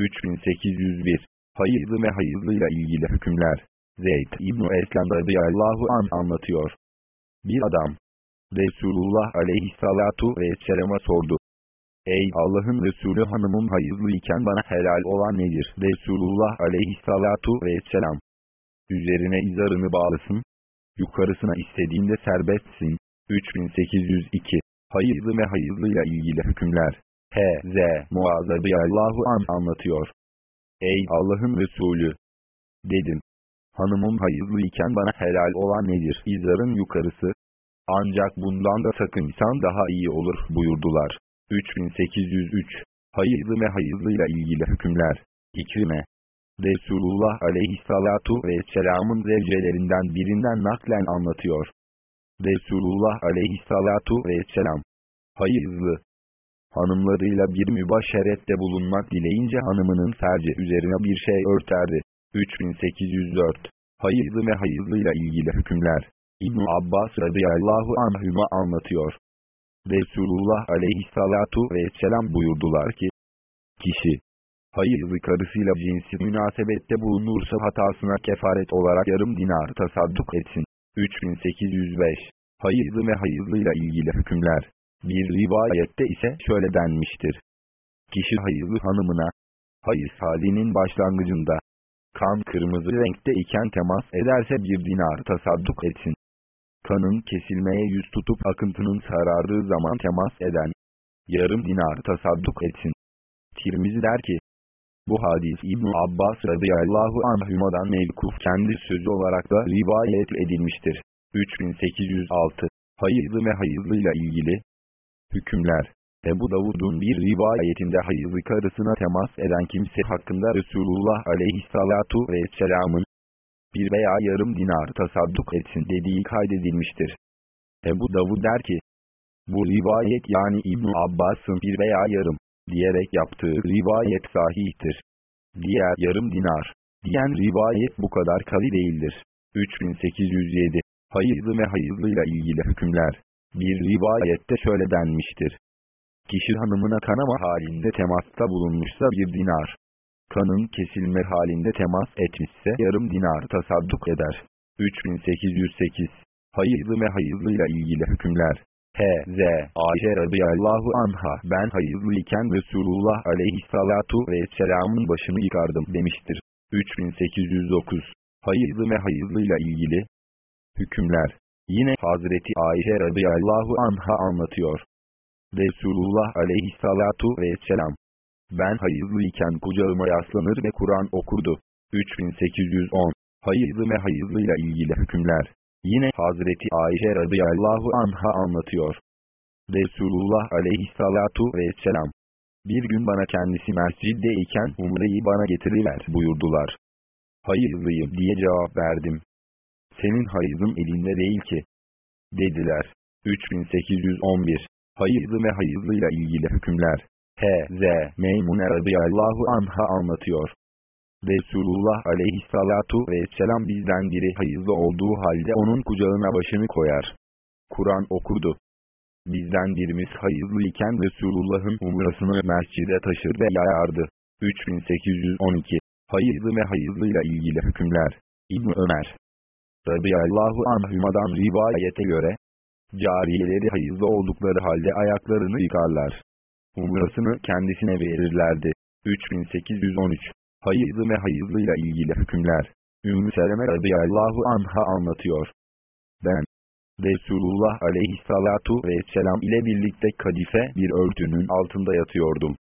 3801 Hayırlı ve hayırlıyla ilgili hükümler Zeyd İbni Eslem radıyallahu an anlatıyor. Bir adam Resulullah aleyhissalatu vesselama sordu. Ey Allah'ın Resulü hanımım hayırlı iken bana helal olan nedir? Resulullah aleyhissalatu vesselam. Üzerine izarını bağlasın. Yukarısına istediğinde serbestsin. 3802 Hayırlı ve hayırlıyla ilgili hükümler. H.Z. Muaz radıyallahu an anlatıyor. Ey Allah'ın Resulü! Dedim. Hanımım hayırlı iken bana helal olan nedir? İzarın yukarısı. Ancak bundan da sakınsan daha iyi olur buyurdular. 3803 Hayırlı ve hayırlıyla ilgili hükümler. İkrime. Resulullah aleyhissalatu vesselamın zevcelerinden birinden naklen anlatıyor. Resulullah aleyhissalatu vesselam. Hayırlı. Hanımlarıyla bir mübaşerette bulunmak dileyince hanımının ferci üzerine bir şey örterdi. 3804 Hayırlı ve hayırlıyla ilgili hükümler. İbn Abbas radıyallahu anhüma anlatıyor. Resulullah aleyhissalatu vesselam buyurdular ki, Kişi, hayırlı karısıyla cinsi münasebette bulunursa hatasına kefaret olarak yarım dinar tasadduk etsin. 3805 Hayırlı ve hayırlıyla ilgili hükümler. Bir rivayette ise şöyle denmiştir. Kişi hayırlı hanımına, hayız halinin başlangıcında, kan kırmızı renkte iken temas ederse bir dinar tasadduk etsin. Kanın kesilmeye yüz tutup akıntının sarardığı zaman temas eden, yarım dinar tasadduk etsin. Tirmizi der ki, bu hadis İbn Abbas radıyallahu anhümadan mevkuf kendi sözü olarak da rivayet edilmiştir. 3806 Hayırlı ve hayırlıyla ilgili Hükümler Ebu Davud'un bir rivayetinde hayırlı karısına temas eden kimse hakkında Resulullah aleyhissalatu vesselamın bir veya yarım dinar tasadduk etsin dediği kaydedilmiştir. Ebu Davud der ki, bu rivayet yani İbn Abbas'ın bir veya yarım diyerek yaptığı rivayet sahihtir. Diğer yarım dinar diyen rivayet bu kadar kavi değildir. 3807 Hayırlı ve hayırlıyla ilgili hükümler. Bir rivayette şöyle denmiştir. Kişi hanımına kanama halinde temasta bulunmuşsa bir dinar. Kanın kesilme halinde temas etmişse yarım dinar tasadduk eder. 3808 Hayırlı ve hayırlıyla ilgili hükümler. H.Z. Ayşe radıyallahu anha ben hayırlıyken Resulullah aleyhissalatu vesselamın başını yıkardım demiştir. 3809 Hayırlı ve hayırlıyla ilgili hükümler. Yine Hazreti Ayşe radıyallahu anha anlatıyor. Resulullah aleyhissalatu vesselam. Ben hayırlıyken kucağıma yaslanır ve Kur'an okurdu. 3810 Hayırlı ve hayırlıyla ilgili hükümler. Yine Hazreti Ayşe radıyallahu anha anlatıyor. Resulullah aleyhissalatu vesselam. Bir gün bana kendisi mescidde iken umreyi bana getiriver buyurdular. Hayırlıyım diye cevap verdim. Senin hayızın elinde değil ki. Dediler. 3811 Hayırlı ve hayırlıyla ilgili hükümler. H.Z. Meymune radıyallahu anha anlatıyor. Resulullah aleyhissalatu vesselam bizden biri hayızlı olduğu halde onun kucağına başını koyar. Kur'an okurdu. Bizden birimiz hayızlı iken Resulullah'ın umrasını mescide taşır ve yayardı. 3812 Hayırlı ve hayızlıyla ilgili hükümler. İbn Ömer radıyallahu anhümadan rivayete göre, cariyeleri hayızlı oldukları halde ayaklarını yıkarlar. Umrasını kendisine verirlerdi. 3813 Hayızlı ve hayızlıyla ilgili hükümler. Ümmü Seleme radıyallahu anha anlatıyor. Ben, Resulullah aleyhissalatu vesselam ile birlikte kadife bir örtünün altında yatıyordum.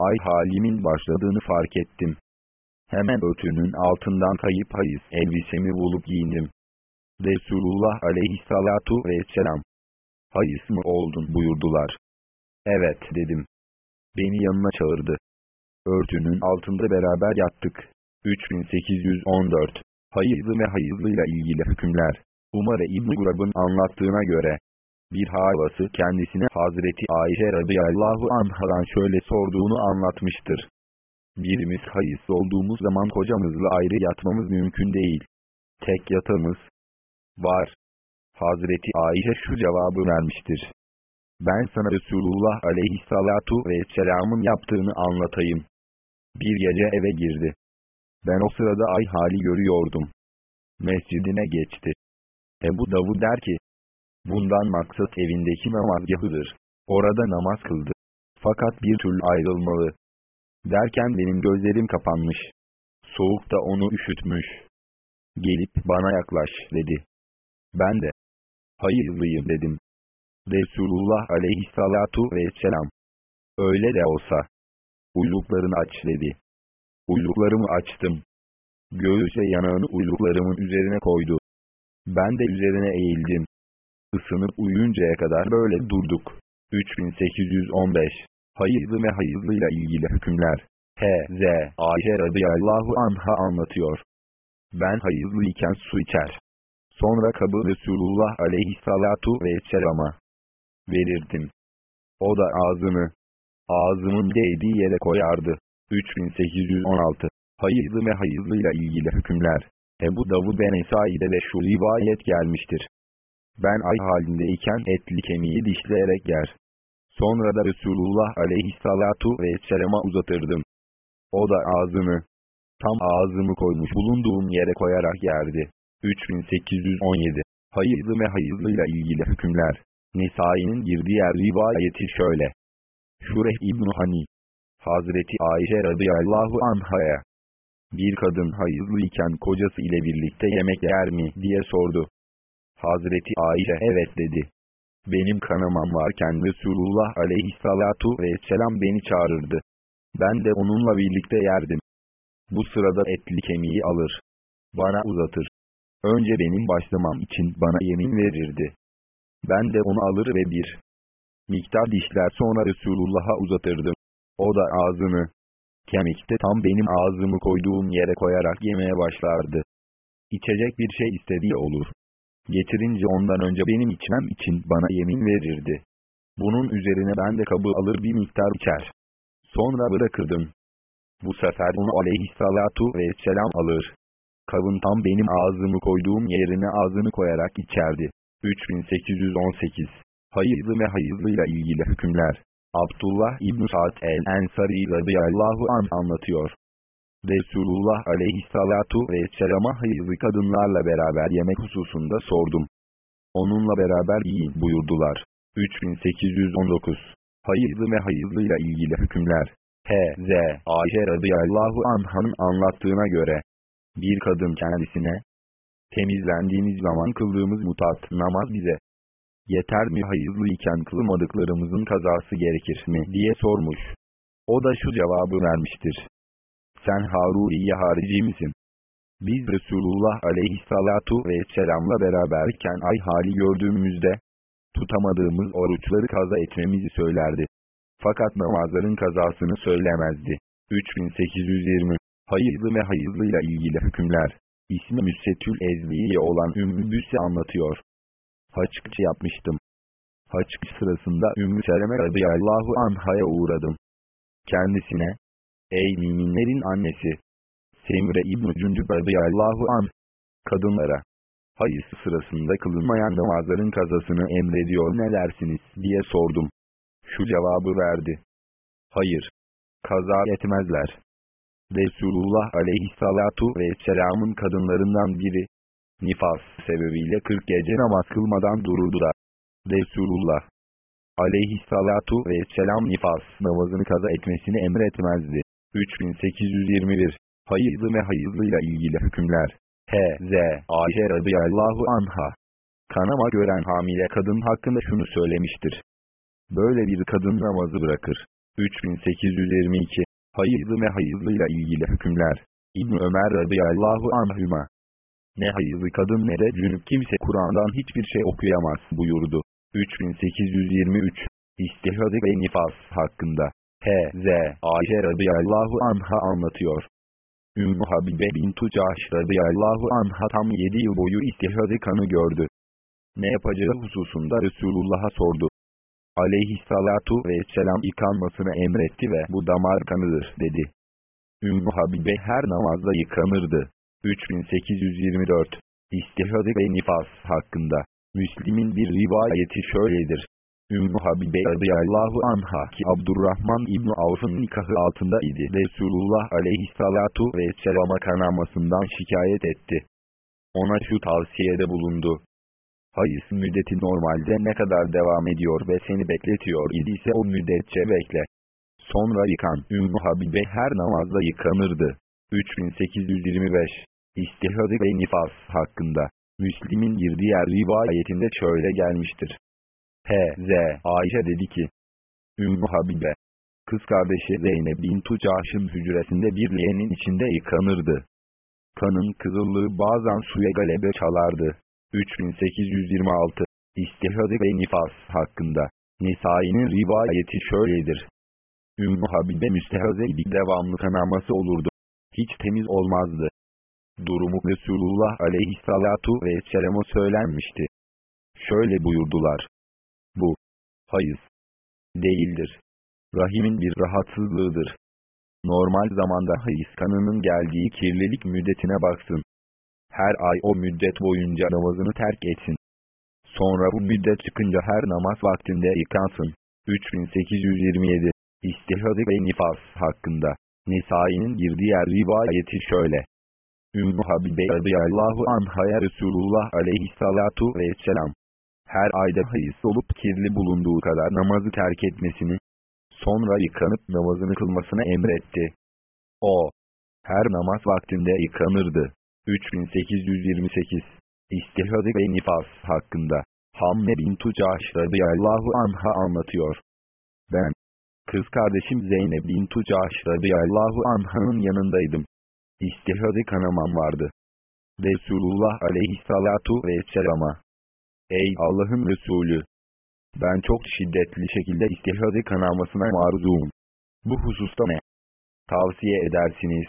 Ay halimin başladığını fark ettim. Hemen örtünün altından kayıp hayız elbisemi bulup giyindim. Resulullah aleyhissalatu vesselam. Hayız mı oldun buyurdular. Evet dedim. Beni yanına çağırdı. Örtünün altında beraber yattık. 3814 Hayızlı ve hayızlıyla ilgili hükümler. Umar İbn Gurab'ın anlattığına göre, bir havası kendisine Hazreti Ayşe radıyallahu anhadan şöyle sorduğunu anlatmıştır. Birimiz hayız olduğumuz zaman kocamızla ayrı yatmamız mümkün değil. Tek yatağımız var. Hazreti Ayşe şu cevabı vermiştir. Ben sana Resulullah aleyhissalatu vesselamın yaptığını anlatayım. Bir gece eve girdi. Ben o sırada ay hali görüyordum. Mescidine geçti. Ebu Davud der ki, bundan maksat evindeki namazgahıdır. Orada namaz kıldı. Fakat bir türlü ayrılmalı. Derken benim gözlerim kapanmış. Soğuk da onu üşütmüş. Gelip bana yaklaş dedi. Ben de hayırlıyım dedim. Resulullah aleyhissalatu vesselam. Öyle de olsa. Uyluklarını aç dedi. Uyluklarımı açtım. Göğüse yanağını uyluklarımın üzerine koydu. Ben de üzerine eğildim. Isınıp uyuyuncaya kadar böyle durduk. 3815 Hayırlı ve hayırlıyla ilgili hükümler H.Z. Ayşe radıyallahu anha anlatıyor. Ben hayızlıyken su içer. Sonra kabı Resulullah aleyhissalatu vesselama verirdim. O da ağzını ağzımın değdiği yere koyardı. 3816 Hayızlı ve hayızlıyla ilgili hükümler Ebu Davud ve Nesai'de de şu rivayet gelmiştir. Ben ay halindeyken etli kemiği dişleyerek yer. Sonra da Resulullah aleyhissalatu vesselama uzatırdım. O da ağzını, tam ağzımı koymuş bulunduğum yere koyarak yerdi. 3817 Hayırlı ve hayırlıyla ilgili hükümler. Nisai'nin girdiği rivayeti şöyle. Şureh İbn Hani, Hazreti Ayşe radıyallahu anhaya, bir kadın hayızlıyken kocası ile birlikte yemek yer mi diye sordu. Hazreti Ayşe evet dedi. Benim kanamam varken Resulullah aleyhissalatu vesselam beni çağırırdı. Ben de onunla birlikte yerdim. Bu sırada etli kemiği alır. Bana uzatır. Önce benim başlamam için bana yemin verirdi. Ben de onu alır ve bir miktar dişler sonra Resulullah'a uzatırdım. O da ağzını, kemikte tam benim ağzımı koyduğum yere koyarak yemeye başlardı. İçecek bir şey istediği olur. Getirince ondan önce benim içmem için bana yemin verirdi. Bunun üzerine ben de kabı alır bir miktar içer. Sonra bırakırdım. Bu sefer onu aleyhissalatu vesselam alır. Kabın tam benim ağzımı koyduğum yerine ağzını koyarak içerdi. 3818 Hayırlı ve hayırlıyla ilgili hükümler Abdullah İbn Sa'd el-Ensari radıyallahu anh anlatıyor. Resulullah aleyhissalatu vesselama hayırlı kadınlarla beraber yemek hususunda sordum. Onunla beraber yiyin buyurdular. 3819 Hayırlı ve hayırlıyla ilgili hükümler H.Z. Ayşe radıyallahu anh'ın anlattığına göre bir kadın kendisine temizlendiğimiz zaman kıldığımız mutat namaz bize yeter mi hayızlı iken kılmadıklarımızın kazası gerekir mi diye sormuş. O da şu cevabı vermiştir. Sen Haruriye harici misin? Biz Resulullah aleyhissalatu vesselamla beraberken ay hali gördüğümüzde, tutamadığımız oruçları kaza etmemizi söylerdi. Fakat namazların kazasını söylemezdi. 3820 Hayırlı ve hayırlıyla ilgili hükümler İsmi Müssetül Ezliye olan Ümmü Büs'i anlatıyor. Haçkıç yapmıştım. Haçkıç sırasında Ümmü Seleme radıyallahu anhaya uğradım. Kendisine, Ey müminlerin annesi! Semre İbn-i Cündüb radıyallahu anh, kadınlara, hayız sırasında kılınmayan namazların kazasını emrediyor ne dersiniz diye sordum. Şu cevabı verdi. Hayır, kaza etmezler. Resulullah aleyhissalatu vesselamın kadınlarından biri, nifas sebebiyle 40 gece namaz kılmadan dururdu da, Resulullah aleyhissalatu vesselam nifas namazını kaza etmesini emretmezdi. 3821 Hayızlı ve hayızlıyla ilgili hükümler H.Z. Ayşe radıyallahu anha Kanama gören hamile kadın hakkında şunu söylemiştir. Böyle bir kadın namazı bırakır. 3822 Hayızlı ve hayızlıyla ilgili hükümler İbn Ömer radıyallahu anhüma Ne hayızlı kadın ne de cünüp kimse Kur'an'dan hiçbir şey okuyamaz buyurdu. 3823 İstihadı ve nifas hakkında H.Z. Ayşe radıyallahu anha anlatıyor. Ümmü Habibe bintu Cahş radıyallahu anha tam 7 yıl boyu istihadı kanı gördü. Ne yapacağı hususunda Resulullah'a sordu. Aleyhissalatu vesselam yıkanmasını emretti ve bu damar kanıdır dedi. Ümmü Habibe her namazda yıkanırdı. 3824 İstihadı ve nifas hakkında Müslim'in bir rivayeti şöyledir. Ümmü Habibe radıyallahu anha ki Abdurrahman İbni Avf'ın nikahı altında idi. Resulullah aleyhissalatu vesselama kanamasından şikayet etti. Ona şu tavsiyede bulundu. Hayız müddeti normalde ne kadar devam ediyor ve seni bekletiyor idiyse o müddetçe bekle. Sonra yıkan Ümmü Habibe her namazda yıkanırdı. 3825 İstihadı ve nifas hakkında Müslim'in bir diğer rivayetinde şöyle gelmiştir. H.Z. Ayşe dedi ki, Ümmü Habibe, kız kardeşi Zeynep bin Tucaş'ın hücresinde bir leğenin içinde yıkanırdı. Kanın kızıllığı bazen suya galebe çalardı. 3826 İstihadı ve nifas hakkında Nisai'nin rivayeti şöyledir. Ümmü Habibe müstehaze idik devamlı kanaması olurdu. Hiç temiz olmazdı. Durumu Resulullah aleyhissalatu vesselam'a söylenmişti. Şöyle buyurdular. Bu, hayız, değildir. Rahimin bir rahatsızlığıdır. Normal zamanda hayız kanının geldiği kirlilik müddetine baksın. Her ay o müddet boyunca namazını terk etsin. Sonra bu müddet çıkınca her namaz vaktinde yıkansın. 3827 İstihadı ve nifas hakkında. Nisai'nin bir diğer rivayeti şöyle. Ümmü Habibe radıyallahu anhaya Resulullah aleyhissalatu vesselam. Her ayda hayız olup kirli bulunduğu kadar namazı terk etmesini, sonra yıkanıp namazını kılmasını emretti. O, her namaz vaktinde yıkanırdı. 3828 İstihadı ve nifas hakkında Hamme bin Tucaş radıyallahu anha anlatıyor. Ben, kız kardeşim Zeynep bin Tucaş radıyallahu anh'ın yanındaydım. İstihadı kanamam vardı. Resulullah aleyhissalatu vesselama. Ey Allah'ın Resulü! Ben çok şiddetli şekilde istihadı kanamasına maruzum. Bu hususta ne? Tavsiye edersiniz.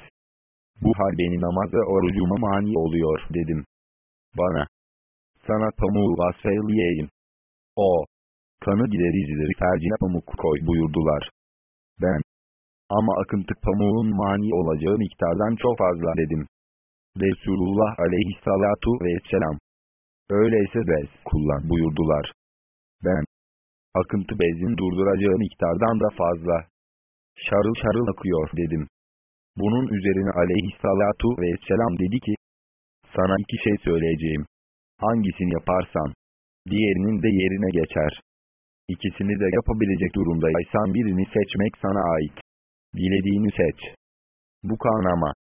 Bu hal beni namaza orucuma mani oluyor dedim. Bana. Sana pamuğu vasfeyleyeyim. O. Kanı gidericileri fercine pamuk koy buyurdular. Ben. Ama akıntı pamuğun mani olacağı miktardan çok fazla dedim. Resulullah aleyhissalatu vesselam. Öyleyse bez kullan buyurdular. Ben. Akıntı bezin durduracağı miktardan da fazla. Şarıl şarıl akıyor dedim. Bunun üzerine aleyhissalatu vesselam dedi ki, sana iki şey söyleyeceğim. Hangisini yaparsan, diğerinin de yerine geçer. İkisini de yapabilecek durumdaysan birini seçmek sana ait. Dilediğini seç. Bu kanama,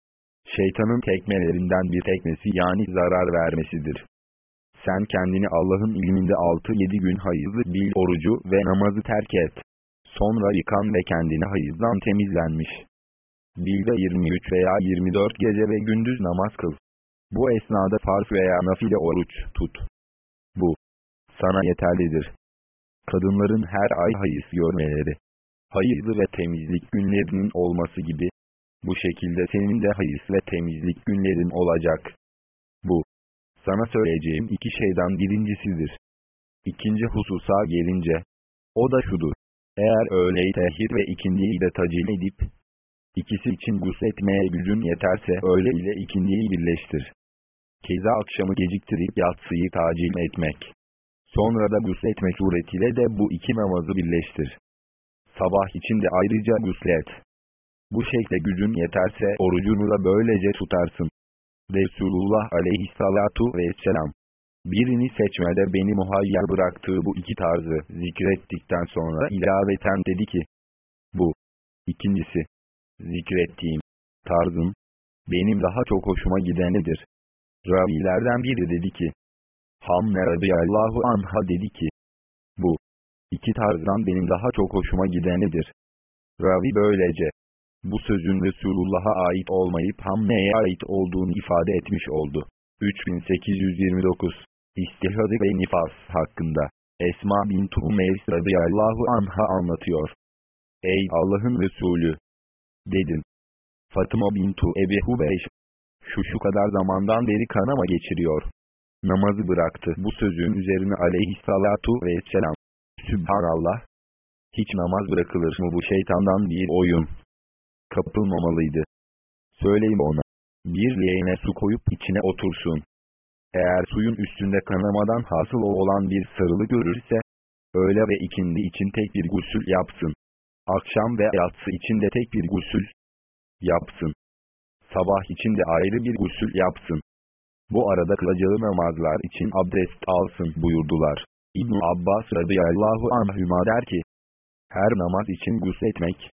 şeytanın tekmelerinden bir tekmesi yani zarar vermesidir. Sen kendini Allah'ın ilminde 6-7 gün hayızlı bil orucu ve namazı terk et. Sonra yıkan ve kendini hayızdan temizlenmiş. Bilde 23 veya 24 gece ve gündüz namaz kıl. Bu esnada farz veya nafile oruç tut. Bu, sana yeterlidir. Kadınların her ay hayız görmeleri, hayızlı ve temizlik günlerinin olması gibi, bu şekilde senin de hayız ve temizlik günlerin olacak. Sana söyleyeceğim iki şeyden birincisidir. İkinci hususa gelince, o da şudur. Eğer öğleyi tehir ve ikindiyi de tacil edip, İkisi için gusletmeye gücün yeterse öğle ile ikindiyi birleştir. Keza akşamı geciktirip yatsıyı tacil etmek. Sonra da gusletmek suretiyle de bu iki namazı birleştir. Sabah için de ayrıca guslet. Bu şekilde gücün yeterse orucunu da böylece tutarsın. Resulullah aleyhissalatu vesselam. Birini seçmede beni muhayyer bıraktığı bu iki tarzı zikrettikten sonra ilaveten dedi ki, bu, ikincisi, zikrettiğim tarzım, benim daha çok hoşuma gidenidir. Ravilerden biri dedi ki, Hamne radıyallahu anha dedi ki, bu, iki tarzdan benim daha çok hoşuma gidenidir. Ravi böylece, bu sözün Resulullah'a ait olmayıp Hamne'ye ait olduğunu ifade etmiş oldu. 3829 İstihadı ve nifas hakkında Esma bin Tumeys radıyallahu anha anlatıyor. Ey Allah'ın Resulü! dedim. Fatıma bintu Ebi Hubeyş, şu şu kadar zamandan beri kanama geçiriyor. Namazı bıraktı. Bu sözün üzerine aleyhissalatu vesselam. Sübhanallah. Hiç namaz bırakılır mı bu şeytandan bir oyun? Kapılmamalıydı. Söyleyin ona. Bir leğene su koyup içine otursun. Eğer suyun üstünde kanamadan hasıl olan bir sarılı görürse, öğle ve ikindi için tek bir gusül yapsın. Akşam ve yatsı için de tek bir gusül yapsın. Sabah için de ayrı bir gusül yapsın. Bu arada kılacağı namazlar için abdest alsın buyurdular. ibn Abbas radıyallahu anhüma der ki, her namaz için gusletmek,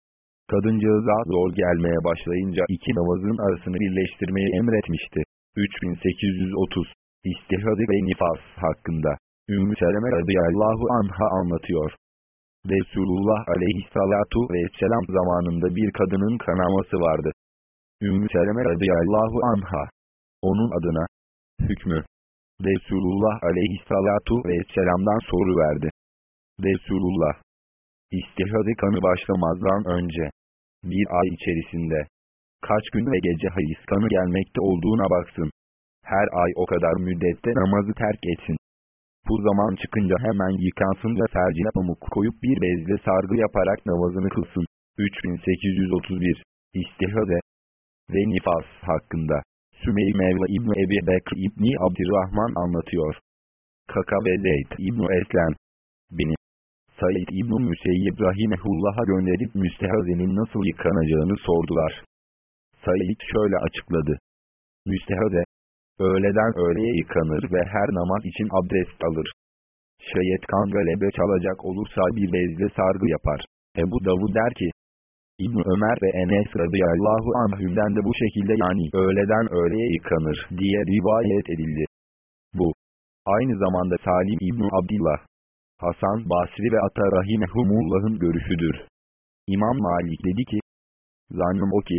kadıncağıza zor gelmeye başlayınca iki namazın arasını birleştirmeyi emretmişti. 3830 İstihadı ve nifas hakkında Ümmü Seleme radıyallahu anha anlatıyor. Resulullah aleyhissalatu vesselam zamanında bir kadının kanaması vardı. Ümmü Seleme radıyallahu anha onun adına hükmü Resulullah aleyhissalatu vesselam'dan soru verdi. Resulullah İstihadı kanı başlamazdan önce bir ay içerisinde kaç gün ve gece hayız kanı gelmekte olduğuna baksın. Her ay o kadar müddette namazı terk etsin. Bu zaman çıkınca hemen yıkansın ve fercine pamuk koyup bir bezle sargı yaparak namazını kılsın. 3831 İstihade ve nifas hakkında Sümeyye Mevla İbni Ebi Bekr İbni Abdurrahman anlatıyor. Kaka ve Zeyd İbni Eslen beni Said İbn-i Müseyyib Rahimehullah'a gönderip müstehazenin nasıl yıkanacağını sordular. Said şöyle açıkladı. Müstehaze, öğleden öğleye yıkanır ve her namaz için abdest alır. Şayet kan galebe çalacak olursa bir bezle sargı yapar. Ebu Davud der ki, İbn Ömer ve Enes radıyallahu anhümden de bu şekilde yani öğleden öğleye yıkanır diye rivayet edildi. Bu, aynı zamanda Salim İbn Abdillah, Hasan Basri ve Ata Rahimehumullah'ın görüşüdür. İmam Malik dedi ki, Zannım o ki,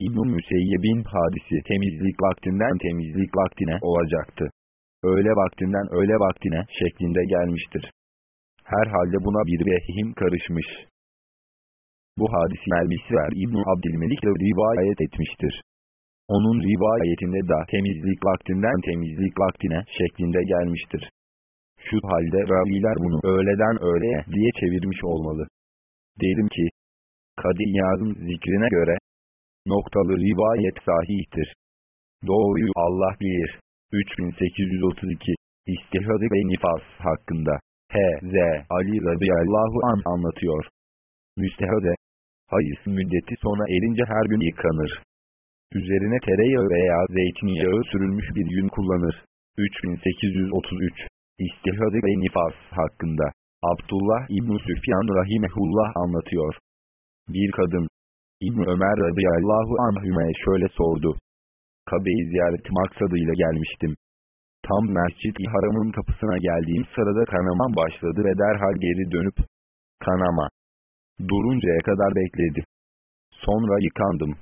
İbn-i Müseyyeb'in hadisi temizlik vaktinden temizlik vaktine olacaktı. Öğle vaktinden öğle vaktine şeklinde gelmiştir. Herhalde buna bir vehim karışmış. Bu hadisi Melbisver İbn-i Abdülmelik de rivayet etmiştir. Onun rivayetinde da temizlik vaktinden temizlik vaktine şeklinde gelmiştir. Şu halde raviler bunu öğleden öğleye diye çevirmiş olmalı. Derim ki, Kadiyaz'ın zikrine göre, noktalı rivayet sahihtir. Doğruyu Allah bilir. 3832 İstihadı ve nifas hakkında H.Z. Ali radıyallahu an anlatıyor. Müstehade, hayız müddeti sona erince her gün yıkanır. Üzerine tereyağı veya zeytinyağı sürülmüş bir yün kullanır. 3833 İstihadı ve nifas hakkında Abdullah İbn Süfyan rahimehullah anlatıyor. Bir kadın, İbn Ömer radıyallahu anhüme şöyle sordu. Kabe'yi ziyaret maksadıyla gelmiştim. Tam Mescid-i Haram'ın kapısına geldiğim sırada kanamam başladı ve derhal geri dönüp, kanama, duruncaya kadar bekledi. Sonra yıkandım.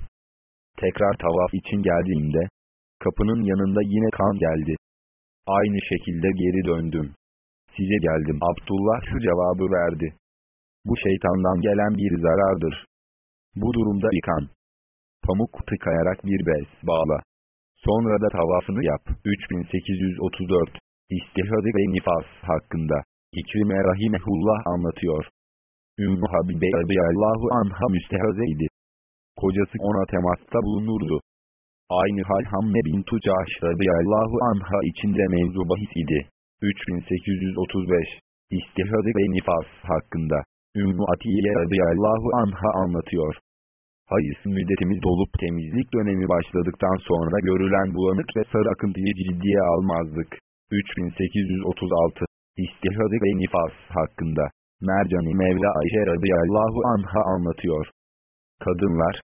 Tekrar tavaf için geldiğimde, kapının yanında yine kan geldi. Aynı şekilde geri döndüm. Size geldim. Abdullah şu cevabı verdi. Bu şeytandan gelen bir zarardır. Bu durumda yıkan. Pamuk tıkayarak bir bez bağla. Sonra da tavafını yap. 3834 İstihadı ve nifas hakkında. İkrime Rahimehullah anlatıyor. Ümmü Habibe radıyallahu anha müstehaze idi. Kocası ona temasta bulunurdu. Aynı hal Hamme bin Tucaş radıyallahu anha içinde mevzu bahis idi. 3835 İstihadı ve nifas hakkında. Ümmü Atiye radıyallahu anha anlatıyor. Hayız müddetimiz dolup temizlik dönemi başladıktan sonra görülen bulanık ve sarı akıntıyı ciddiye almazdık. 3836 İstihadı ve nifas hakkında. Mercani Mevla Ayşe radıyallahu anha anlatıyor. Kadınlar,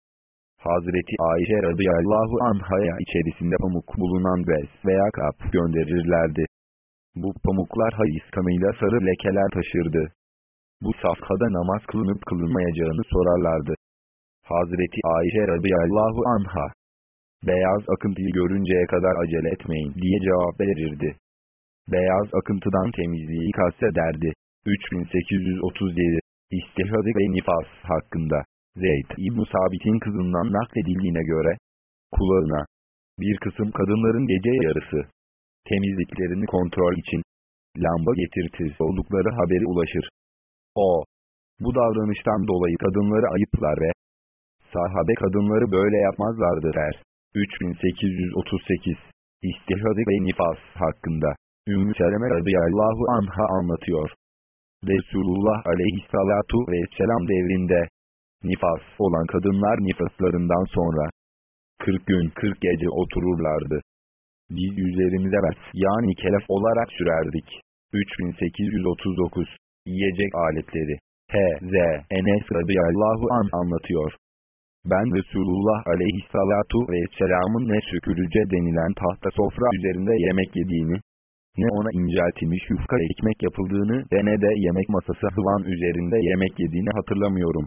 Hazreti Ayşe radıyallahu anhaya içerisinde pamuk bulunan bez veya kap gönderirlerdi. Bu pamuklar hayız kanıyla sarı lekeler taşırdı. Bu safhada namaz kılınıp kılınmayacağını sorarlardı. Hazreti Ayşe radıyallahu anha, beyaz akıntıyı görünceye kadar acele etmeyin diye cevap verirdi. Beyaz akıntıdan temizliği kastederdi. 3837 İstihadı ve nifas hakkında Zeyd İbn Sabit'in kızından nakledildiğine göre, kulağına, bir kısım kadınların gece yarısı, temizliklerini kontrol için, lamba getirtir oldukları haberi ulaşır. O, bu davranıştan dolayı kadınları ayıplar ve, sahabe kadınları böyle yapmazlardı der. 3838 İstihadı ve nifas hakkında, Ümmü Seleme radıyallahu anha anlatıyor. Resulullah aleyhissalatu vesselam devrinde nifas olan kadınlar nifaslarından sonra 40 gün 40 gece otururlardı. Biz üzerimize bes yani kelef olarak sürerdik. 3839 Yiyecek aletleri H.Z. Enes radıyallahu an anlatıyor. Ben Resulullah aleyhissalatu vesselamın ne sükürüce denilen tahta sofra üzerinde yemek yediğini, ne ona inceltilmiş yufka ekmek yapıldığını ve ne de yemek masası hıvan üzerinde yemek yediğini hatırlamıyorum.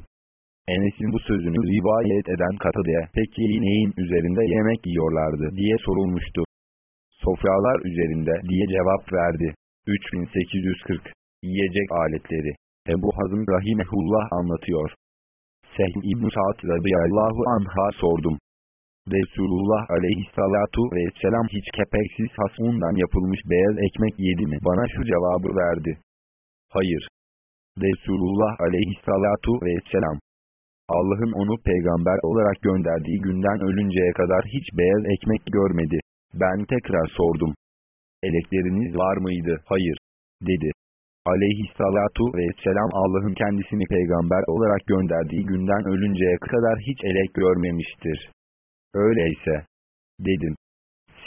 Enes'in bu sözünü rivayet eden Katade'ye peki neyin üzerinde yemek yiyorlardı diye sorulmuştu. Sofralar üzerinde diye cevap verdi. 3840 Yiyecek aletleri Ebu Hazım Rahimehullah anlatıyor. Sehl İbn-i Sa'd radıyallahu anha sordum. Resulullah aleyhissalatu vesselam hiç kepeksiz hasundan yapılmış beyaz ekmek yedi mi? Bana şu cevabı verdi. Hayır. Resulullah aleyhissalatu vesselam. Allah'ın onu peygamber olarak gönderdiği günden ölünceye kadar hiç beyaz ekmek görmedi. Ben tekrar sordum. Elekleriniz var mıydı? Hayır. Dedi. Aleyhissalatu vesselam Allah'ın kendisini peygamber olarak gönderdiği günden ölünceye kadar hiç elek görmemiştir. Öyleyse, dedim.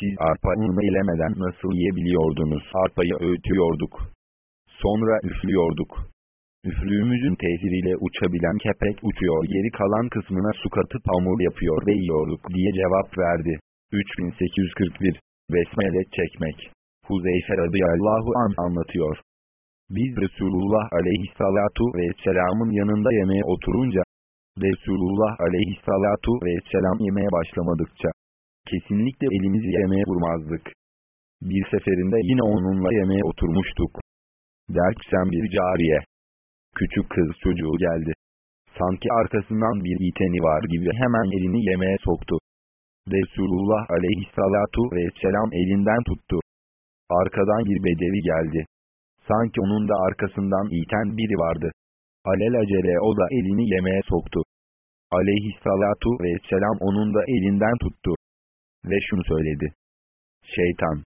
Siz arpa unu elemeden nasıl yiyebiliyordunuz? Arpayı öğütüyorduk. Sonra üflüyorduk. Üflüğümüzün tesiriyle uçabilen kepek uçuyor geri kalan kısmına su katıp hamur yapıyor ve yiyorduk diye cevap verdi. 3841 Besmele çekmek Huzeyfe radıyallahu an anlatıyor. Biz Resulullah aleyhissalatu vesselamın yanında yemeğe oturunca, Resulullah aleyhissalatu vesselam yemeye başlamadıkça, kesinlikle elimizi yemeğe vurmazdık. Bir seferinde yine onunla yemeğe oturmuştuk. Derken bir cariye, küçük kız çocuğu geldi. Sanki arkasından bir iteni var gibi hemen elini yemeğe soktu. Resulullah aleyhissalatu vesselam elinden tuttu. Arkadan bir bedevi geldi. Sanki onun da arkasından iten biri vardı. Alelacele o da elini yemeğe soktu. Aleyhissalatu vesselam onun da elinden tuttu. Ve şunu söyledi. Şeytan,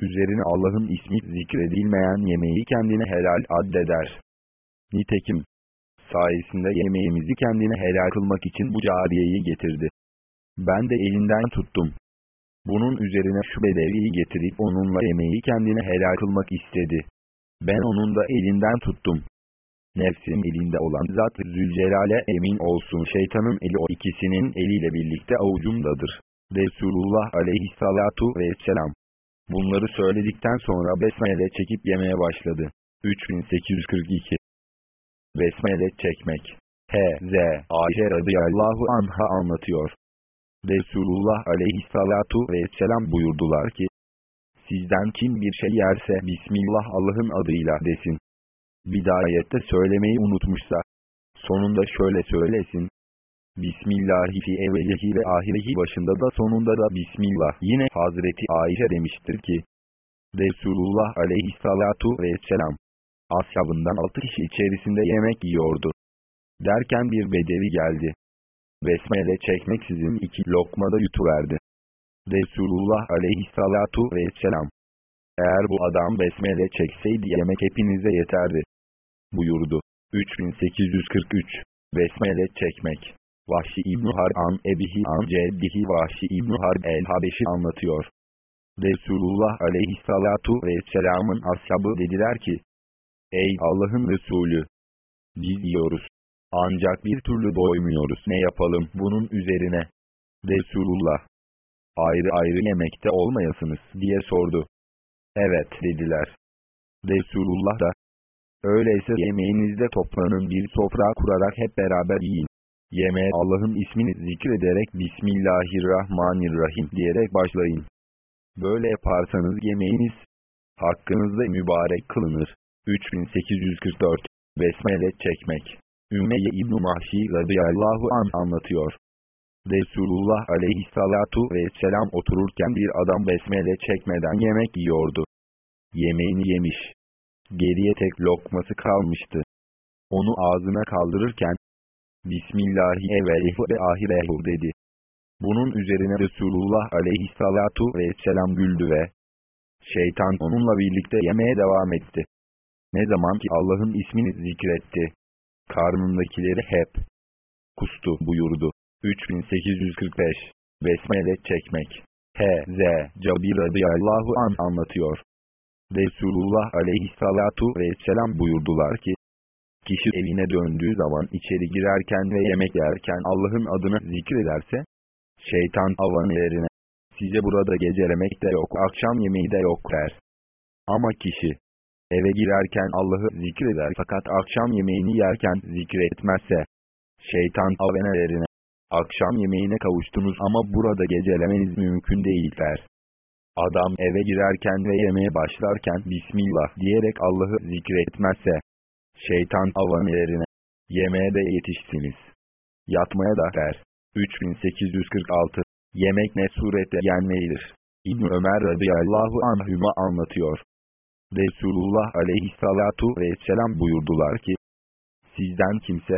üzerine Allah'ın ismi zikredilmeyen yemeği kendine helal addeder. Nitekim, sayesinde yemeğimizi kendine helal kılmak için bu cariyeyi getirdi. Ben de elinden tuttum. Bunun üzerine şu bedeviyi getirip onunla yemeği kendine helal kılmak istedi. Ben onun da elinden tuttum. Nefsim elinde olan zat Zülcelal'e emin olsun şeytanın eli o ikisinin eliyle birlikte avucumdadır. Resulullah aleyhissalatu vesselam. Bunları söyledikten sonra besmele çekip yemeye başladı. 3842 Besmele çekmek H.Z. Ayşe radıyallahu anha anlatıyor. Resulullah aleyhissalatu vesselam buyurdular ki, Sizden kim bir şey yerse Bismillah Allah'ın adıyla desin. Bidayette söylemeyi unutmuşsa, sonunda şöyle söylesin. Bismillahi fi evvelihi ve ahirehi başında da sonunda da Bismillah. Yine Hazreti Ayşe demiştir ki, Resulullah aleyhissalatu vesselam, ashabından altı kişi içerisinde yemek yiyordu. Derken bir bedevi geldi. Besmele çekmeksizin iki lokmada yutuverdi. Resulullah aleyhissalatu vesselam. Eğer bu adam besmele çekseydi yemek hepinize yeterdi. Buyurdu. 3843 Besmele çekmek Vahşi İbn-i Har'an Ebihi An Ceddihi Vahşi İbn-i Harb el-Habeşi anlatıyor. Resulullah aleyhissalatu vesselamın ashabı dediler ki, Ey Allah'ın Resulü! Biz yiyoruz. Ancak bir türlü doymuyoruz. Ne yapalım bunun üzerine? Resulullah, ayrı ayrı yemekte olmayasınız diye sordu. Evet dediler. Resulullah da, öyleyse yemeğinizde toplanın bir sofra kurarak hep beraber yiyin. Yemeğe Allah'ın ismini zikrederek Bismillahirrahmanirrahim diyerek başlayın. Böyle yaparsanız yemeğiniz hakkınızda mübarek kılınır. 3844 Besmele çekmek Ümeyye İbn-i Mahşi radıyallahu an anlatıyor. Resulullah aleyhissalatu vesselam otururken bir adam besmele çekmeden yemek yiyordu. Yemeğini yemiş. Geriye tek lokması kalmıştı. Onu ağzına kaldırırken, Bismillahi evvelihu ve ahirehu dedi. Bunun üzerine Resulullah aleyhissalatu vesselam güldü ve, şeytan onunla birlikte yemeye devam etti. Ne zaman ki Allah'ın ismini zikretti. Karnındakileri hep kustu buyurdu. 3845 Besmele çekmek H.Z. Cabir radıyallahu an anlatıyor. Resulullah aleyhissalatu vesselam buyurdular ki, Kişi evine döndüğü zaman içeri girerken ve yemek yerken Allah'ın adını zikrederse, şeytan avanilerine, size burada gecelemek de yok, akşam yemeği de yok der. Ama kişi, eve girerken Allah'ı zikreder fakat akşam yemeğini yerken zikretmezse, şeytan avenelerine, akşam yemeğine kavuştunuz ama burada gecelemeniz mümkün değil der. Adam eve girerken ve yemeğe başlarken Bismillah diyerek Allah'ı zikretmezse, şeytan avanelerine, yemeğe de yetişsiniz. Yatmaya da der. 3846 Yemek ne surette yenmelidir? İbn Ömer radıyallahu anhüma anlatıyor. Resulullah aleyhissalatu vesselam buyurdular ki, Sizden kimse,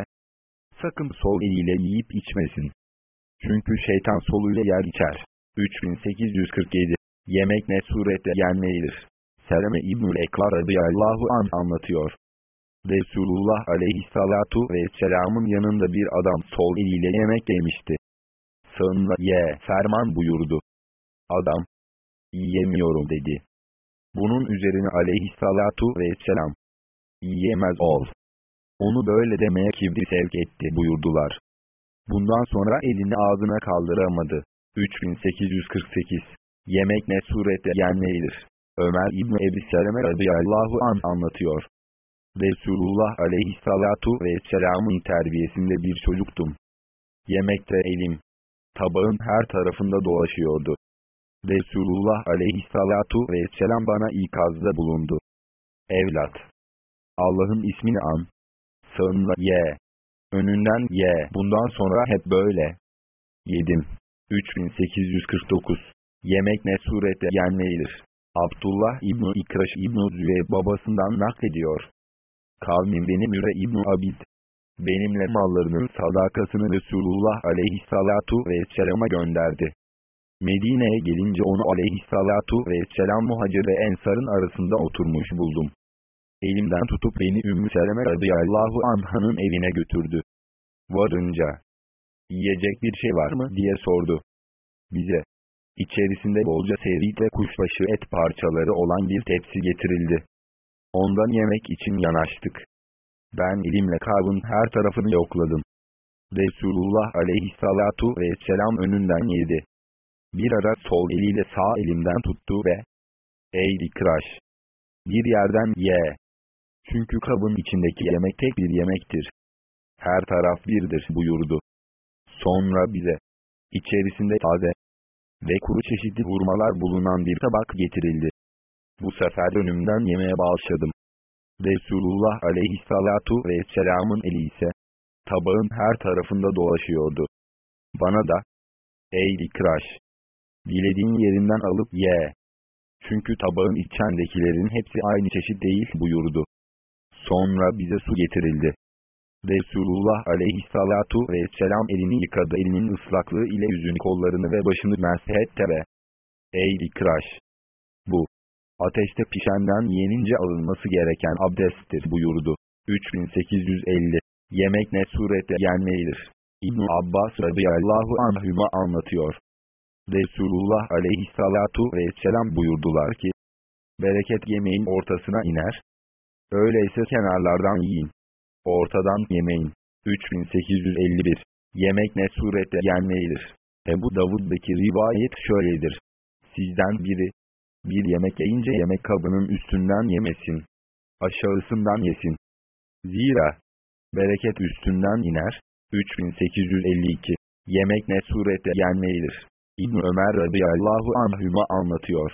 sakın sol eliyle yiyip içmesin. Çünkü şeytan soluyla yer içer. 3847 Yemek ne surette yenmelidir? Seleme İbnül Eklar radıyallahu an anlatıyor. Resulullah aleyhissalatu vesselamın yanında bir adam sol eliyle yemek yemişti. Sağınla ye ferman buyurdu. Adam, yiyemiyorum dedi. Bunun üzerine aleyhissalatu vesselam, yiyemez ol. Onu böyle demeye kibri sevk etti buyurdular. Bundan sonra elini ağzına kaldıramadı. 3848 Yemek ne surette yenmelidir? Ömer İbni Ebi Seleme radıyallahu an anlatıyor. Resulullah aleyhissalatu vesselamın terbiyesinde bir çocuktum. Yemekte elim, tabağın her tarafında dolaşıyordu. Resulullah aleyhissalatu vesselam bana ikazda bulundu. Evlat! Allah'ın ismini an. Sağınla ye. Önünden ye. Bundan sonra hep böyle. Yedim. 3849 Yemek ne surette yenmelidir? Abdullah İbni İkraş İbni Züve babasından naklediyor. Kavmim beni Müre İbni Abid. Benimle mallarının sadakasını Resulullah aleyhissalatu vesselama gönderdi. Medine'ye gelince onu aleyhissalatu vesselam muhacir ve ensarın arasında oturmuş buldum. Elimden tutup beni Ümmü Seleme radıyallahu anhanın evine götürdü. Varınca, yiyecek bir şey var mı diye sordu. Bize, içerisinde bolca serit ve kuşbaşı et parçaları olan bir tepsi getirildi. Ondan yemek için yanaştık. Ben elimle kabın her tarafını yokladım. Resulullah aleyhissalatu vesselam önünden yedi. Bir ara sol eliyle sağ elimden tuttu ve Ey ikraş! Bir yerden ye! Çünkü kabın içindeki yemek tek bir yemektir. Her taraf birdir buyurdu. Sonra bize içerisinde taze ve kuru çeşitli hurmalar bulunan bir tabak getirildi. Bu sefer önümden yemeye başladım. Resulullah aleyhissalatu vesselamın eli ise tabağın her tarafında dolaşıyordu. Bana da Ey ikraş! Dilediğin yerinden alıp ye. Çünkü tabağın içendekilerin hepsi aynı çeşit değil buyurdu. Sonra bize su getirildi. Resulullah aleyhissalatu vesselam elini yıkadı elinin ıslaklığı ile yüzünü kollarını ve başını mersehetti ve Ey ikraş! Bu, ateşte pişenden yenince alınması gereken abdesttir buyurdu. 3850 Yemek ne surette yenmelidir? İbn Abbas radıyallahu anhüma anlatıyor. Resulullah aleyhissalatu vesselam buyurdular ki, bereket yemeğin ortasına iner, öyleyse kenarlardan yiyin, ortadan yemeyin. 3851 Yemek ne surette yenmelidir? Ebu Davud'daki rivayet şöyledir. Sizden biri, bir yemek yiyince yemek kabının üstünden yemesin, aşağısından yesin. Zira, bereket üstünden iner. 3852 Yemek ne surette yenmelidir? İbn Ömer radıyallahu anhüma anlatıyor.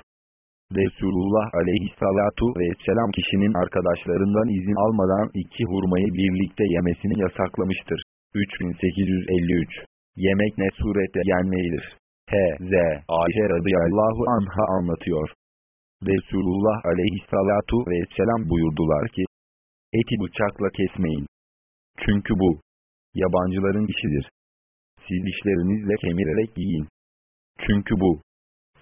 Resulullah aleyhissalatu vesselam kişinin arkadaşlarından izin almadan iki hurmayı birlikte yemesini yasaklamıştır. 3853 Yemek ne surette yenmelidir? H.Z. Ayşe radıyallahu anha anlatıyor. Resulullah aleyhissalatu vesselam buyurdular ki, Eti bıçakla kesmeyin. Çünkü bu, yabancıların işidir. Siz dişlerinizle kemirerek yiyin. Çünkü bu,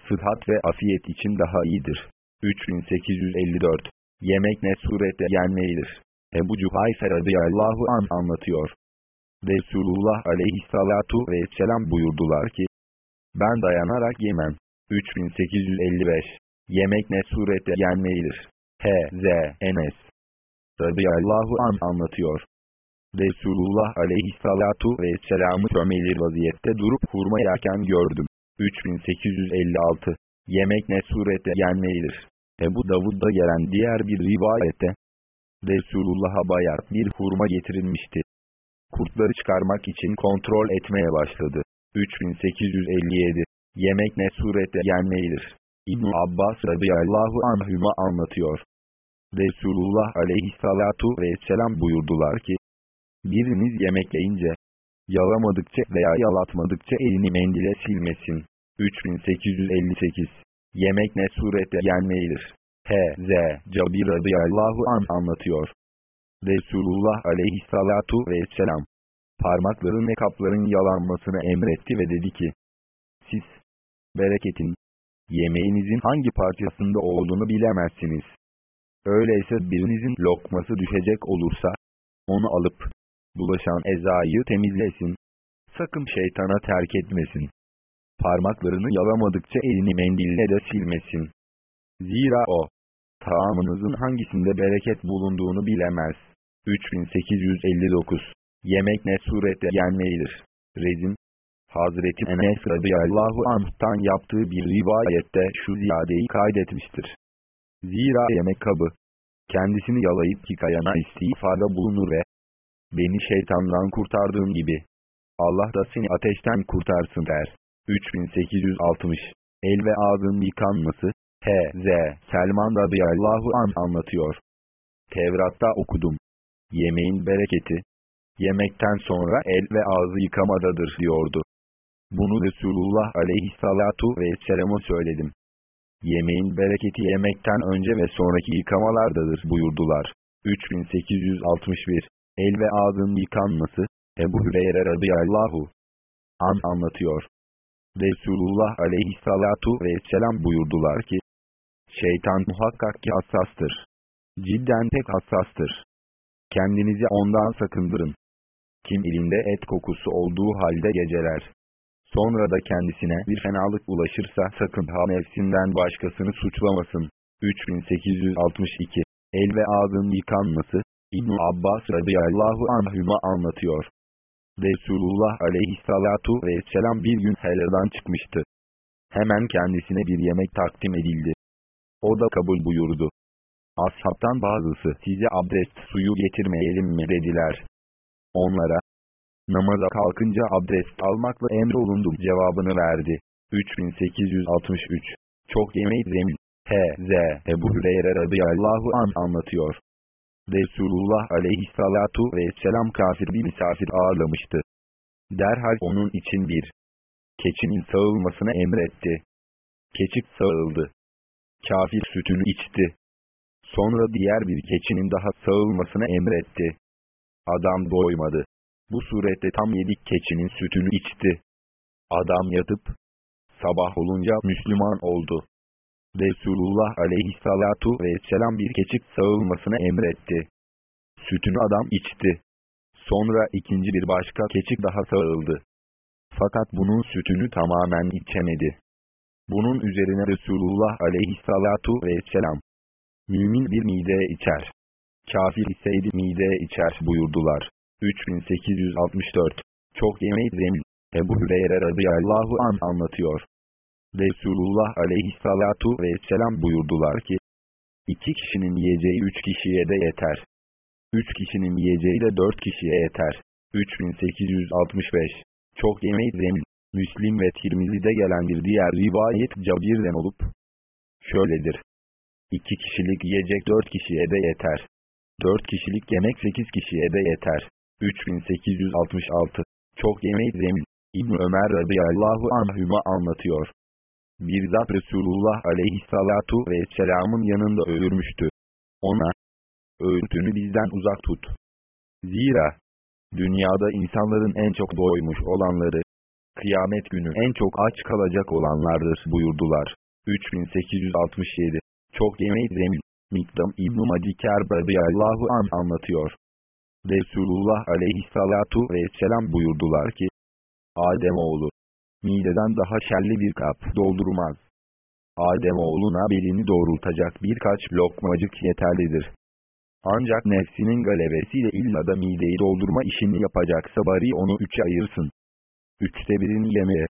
sıhhat ve afiyet için daha iyidir. 3854 Yemek ne surette yenmelidir? Ebu Cuhayfe radıyallahu an anlatıyor. Resulullah aleyhissalatu vesselam buyurdular ki, ben dayanarak yemem. 3855 Yemek ne surette yenmelidir? H.Z. Enes radıyallahu an anlatıyor. Resulullah aleyhissalatu vesselam'ı çömelir vaziyette durup hurma yerken gördüm. 3856 Yemek ne surette yenmelidir? Ebu Davud'da gelen diğer bir rivayette, Resulullah'a bayat bir hurma getirilmişti. Kurtları çıkarmak için kontrol etmeye başladı. 3857 Yemek ne surette yenmelidir? ibn Abbas radıyallahu anhüma anlatıyor. Resulullah aleyhissalatu vesselam buyurdular ki, biriniz yemek yiyince, yalamadıkça veya yalatmadıkça elini mendile silmesin. 3858 Yemek ne surette yenmelidir? H.Z. Cabir radıyallahu an anlatıyor. Resulullah aleyhissalatu vesselam, parmakların ve kapların yalanmasını emretti ve dedi ki, siz, bereketin, yemeğinizin hangi parçasında olduğunu bilemezsiniz. Öyleyse birinizin lokması düşecek olursa, onu alıp, bulaşan ezayı temizlesin. Sakın şeytana terk etmesin. Parmaklarını yalamadıkça elini mendille de silmesin. Zira o, taamınızın hangisinde bereket bulunduğunu bilemez. 3859 Yemek ne surette yenmelidir? Rezin, Hazreti Enes radıyallahu anh'tan yaptığı bir rivayette şu ziyadeyi kaydetmiştir. Zira yemek kabı, kendisini yalayıp yıkayana istiğfarda bulunur ve beni şeytandan kurtardığın gibi, Allah da seni ateşten kurtarsın der. 3860 El ve ağzın yıkanması, H.Z. Selman radıyallahu an anlatıyor. Tevrat'ta okudum. Yemeğin bereketi, yemekten sonra el ve ağzı yıkamadadır diyordu. Bunu Resulullah aleyhissalatu vesselam'a söyledim. Yemeğin bereketi yemekten önce ve sonraki yıkamalardadır buyurdular. 3861 El ve ağzın yıkanması, Ebu Hüreyre radıyallahu an anlatıyor. Resulullah aleyhissalatu vesselam buyurdular ki, Şeytan muhakkak ki hassastır. Cidden pek hassastır. Kendinizi ondan sakındırın. Kim elinde et kokusu olduğu halde geceler. Sonra da kendisine bir fenalık ulaşırsa sakın ha nefsinden başkasını suçlamasın. 3862 El ve ağzın yıkanması, ibn Abbas radıyallahu anhüma anlatıyor. Resulullah aleyhissalatu vesselam bir gün helvadan çıkmıştı. Hemen kendisine bir yemek takdim edildi. O da kabul buyurdu. Ashabtan bazısı size abdest suyu getirmeyelim mi dediler. Onlara, namaza kalkınca abdest almakla emrolundum cevabını verdi. 3863 Çok yemeği zemin H.Z. Ebu Hüreyre radıyallahu an anlatıyor. Resulullah aleyhissalatu vesselam kafir bir misafir ağırlamıştı. Derhal onun için bir keçinin sağılmasını emretti. Keçik sağıldı. Kafir sütünü içti. Sonra diğer bir keçinin daha sağılmasını emretti. Adam doymadı. Bu surette tam yedik keçinin sütünü içti. Adam yatıp, sabah olunca Müslüman oldu. Resulullah aleyhissalatu vesselam bir keçik sağılmasını emretti. Sütünü adam içti. Sonra ikinci bir başka keçik daha sağıldı. Fakat bunun sütünü tamamen içemedi. Bunun üzerine Resulullah aleyhissalatu vesselam, mümin bir mideye içer. Kafir iseydi mideye içer buyurdular. 3864 Çok yemeği zemin. Ebu Hüreyre radıyallahu an anlatıyor. Resulullah aleyhissalatu vesselam buyurdular ki, iki kişinin yiyeceği üç kişiye de yeter. Üç kişinin yiyeceği de dört kişiye yeter. 3865 Çok yemeği zemin. Müslim ve Tirmizi'de gelen bir diğer rivayet Cabir'den olup, şöyledir. İki kişilik yiyecek dört kişiye de yeter. Dört kişilik yemek sekiz kişiye de yeter. 3866 Çok yemeği zemin. İbn Ömer radıyallahu anhüma anlatıyor. Bir zat Resulullah aleyhissalatu vesselamın yanında ölürmüştü. Ona, öğütünü bizden uzak tut. Zira, dünyada insanların en çok doymuş olanları, kıyamet günü en çok aç kalacak olanlardır buyurdular. 3867 Çok yemeği zemin. Mikdam İbn-i Madiker radıyallahu an anlatıyor. Resulullah aleyhissalatu vesselam buyurdular ki, Adem oğlu, mideden daha şerli bir kap doldurmaz. Adem oğluna belini doğrultacak birkaç lokmacık yeterlidir. Ancak nefsinin galebesiyle illa da mideyi doldurma işini yapacaksa bari onu üçe ayırsın. Üçte birini yemeğe,